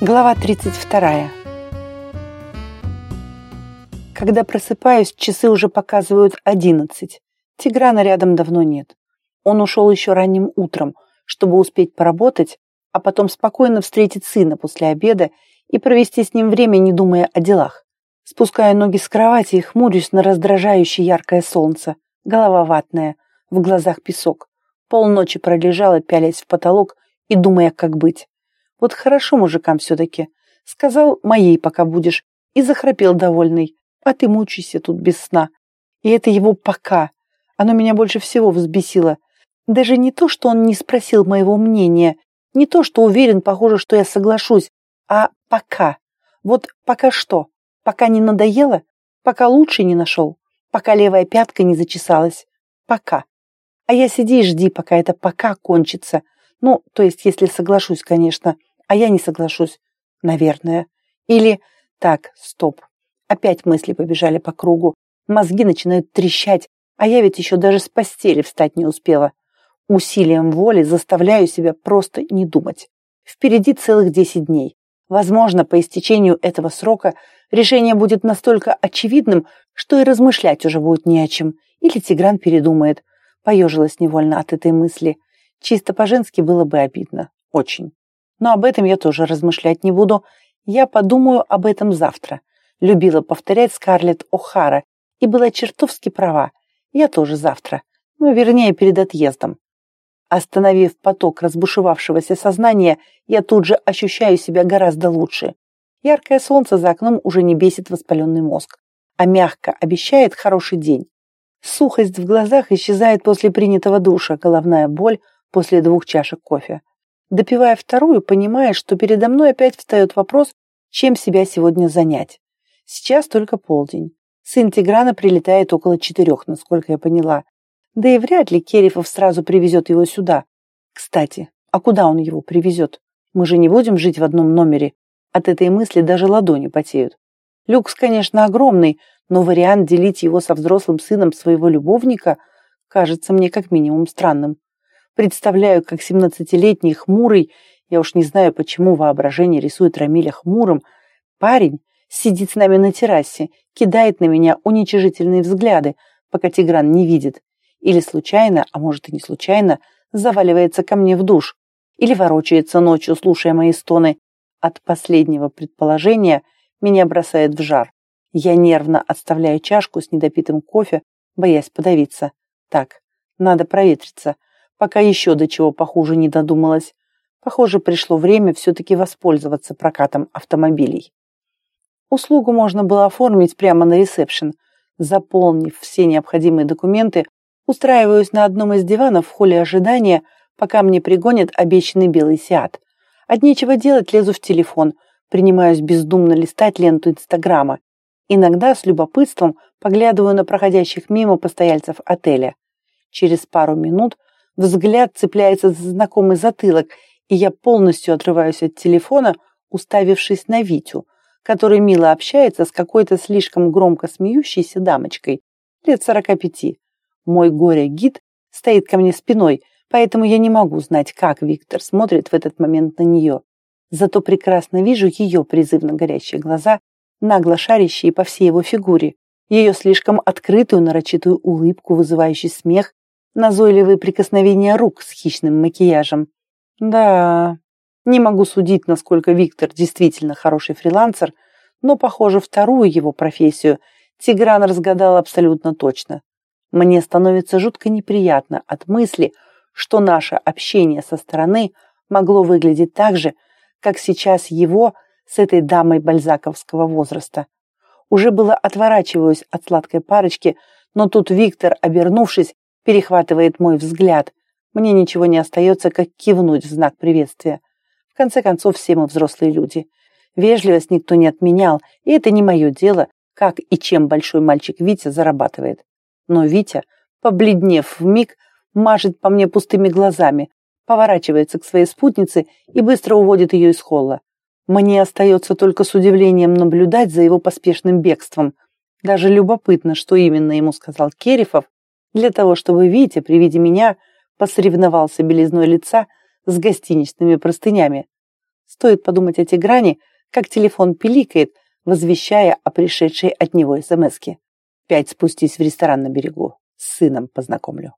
Глава 32. Когда просыпаюсь, часы уже показывают 11. Тиграна рядом давно нет. Он ушел еще ранним утром, чтобы успеть поработать, а потом спокойно встретить сына после обеда и провести с ним время, не думая о делах. Спускаю ноги с кровати и хмурюсь на раздражающее яркое солнце. Голова ватная, в глазах песок. Полночи пролежала, пялясь в потолок и думая, как быть. Вот хорошо мужикам все-таки. Сказал, моей пока будешь. И захрапел довольный. А ты мучайся тут без сна. И это его «пока». Оно меня больше всего взбесило. Даже не то, что он не спросил моего мнения, не то, что уверен, похоже, что я соглашусь, а «пока». Вот пока что? Пока не надоело? Пока лучше не нашел? Пока левая пятка не зачесалась? Пока. А я сиди и жди, пока это «пока» кончится. Ну, то есть, если соглашусь, конечно а я не соглашусь, наверное. Или так, стоп. Опять мысли побежали по кругу. Мозги начинают трещать, а я ведь еще даже с постели встать не успела. Усилием воли заставляю себя просто не думать. Впереди целых десять дней. Возможно, по истечению этого срока решение будет настолько очевидным, что и размышлять уже будет не о чем. Или Тигран передумает. Поежилась невольно от этой мысли. Чисто по-женски было бы обидно. Очень. Но об этом я тоже размышлять не буду. Я подумаю об этом завтра. Любила повторять Скарлетт О'Хара и была чертовски права. Я тоже завтра. Ну, вернее, перед отъездом. Остановив поток разбушевавшегося сознания, я тут же ощущаю себя гораздо лучше. Яркое солнце за окном уже не бесит воспаленный мозг, а мягко обещает хороший день. Сухость в глазах исчезает после принятого душа, головная боль после двух чашек кофе. Допивая вторую, понимая, что передо мной опять встает вопрос, чем себя сегодня занять. Сейчас только полдень. Сын Тиграна прилетает около четырех, насколько я поняла. Да и вряд ли Керифов сразу привезет его сюда. Кстати, а куда он его привезет? Мы же не будем жить в одном номере. От этой мысли даже ладони потеют. Люкс, конечно, огромный, но вариант делить его со взрослым сыном своего любовника кажется мне как минимум странным. Представляю, как семнадцатилетний хмурый, я уж не знаю, почему воображение рисует Рамиля хмурым, парень сидит с нами на террасе, кидает на меня уничижительные взгляды, пока Тигран не видит. Или случайно, а может и не случайно, заваливается ко мне в душ. Или ворочается ночью, слушая мои стоны. От последнего предположения меня бросает в жар. Я нервно отставляю чашку с недопитым кофе, боясь подавиться. Так, надо проветриться пока еще до чего похуже не додумалась. Похоже, пришло время все-таки воспользоваться прокатом автомобилей. Услугу можно было оформить прямо на ресепшн. Заполнив все необходимые документы, устраиваюсь на одном из диванов в холле ожидания, пока мне пригонят обещанный белый сиат. От нечего делать лезу в телефон, принимаюсь бездумно листать ленту Инстаграма. Иногда с любопытством поглядываю на проходящих мимо постояльцев отеля. Через пару минут Взгляд цепляется за знакомый затылок, и я полностью отрываюсь от телефона, уставившись на Витю, который мило общается с какой-то слишком громко смеющейся дамочкой, лет сорока пяти. Мой горе-гид стоит ко мне спиной, поэтому я не могу знать, как Виктор смотрит в этот момент на нее. Зато прекрасно вижу ее призывно горящие глаза, нагло шарящие по всей его фигуре, ее слишком открытую нарочитую улыбку, вызывающий смех назойливые прикосновения рук с хищным макияжем. Да, не могу судить, насколько Виктор действительно хороший фрилансер, но, похоже, вторую его профессию Тигран разгадал абсолютно точно. Мне становится жутко неприятно от мысли, что наше общение со стороны могло выглядеть так же, как сейчас его с этой дамой бальзаковского возраста. Уже было отворачиваюсь от сладкой парочки, но тут Виктор, обернувшись, перехватывает мой взгляд. Мне ничего не остается, как кивнуть в знак приветствия. В конце концов, все мы взрослые люди. Вежливость никто не отменял, и это не мое дело, как и чем большой мальчик Витя зарабатывает. Но Витя, побледнев в миг, мажет по мне пустыми глазами, поворачивается к своей спутнице и быстро уводит ее из холла. Мне остается только с удивлением наблюдать за его поспешным бегством. Даже любопытно, что именно ему сказал Керифов, для того, чтобы Витя при виде меня посоревновался белизной лица с гостиничными простынями. Стоит подумать о Тигране, как телефон пиликает, возвещая о пришедшей от него СМСке. Пять спустись в ресторан на берегу. С сыном познакомлю.